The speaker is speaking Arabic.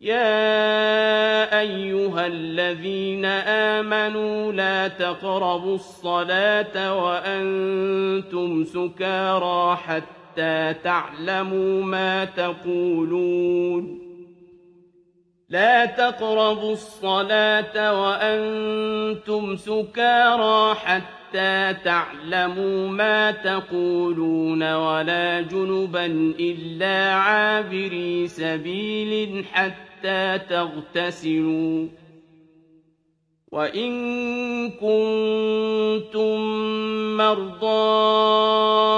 يَا أَيُّهَا الَّذِينَ آمَنُوا لَا تَقْرَبُوا الصَّلَاةَ وَأَنتُمْ سُكَارَىٰ حَتَّىٰ تَعْلَمُوا مَا تَقُولُونَ لا تقربوا الصلاة وأنتم سكارى حتى تعلموا ما تقولون ولا جنبا إلا عابري سبيل حتى تغتسلوا. وإن كنتم مرضى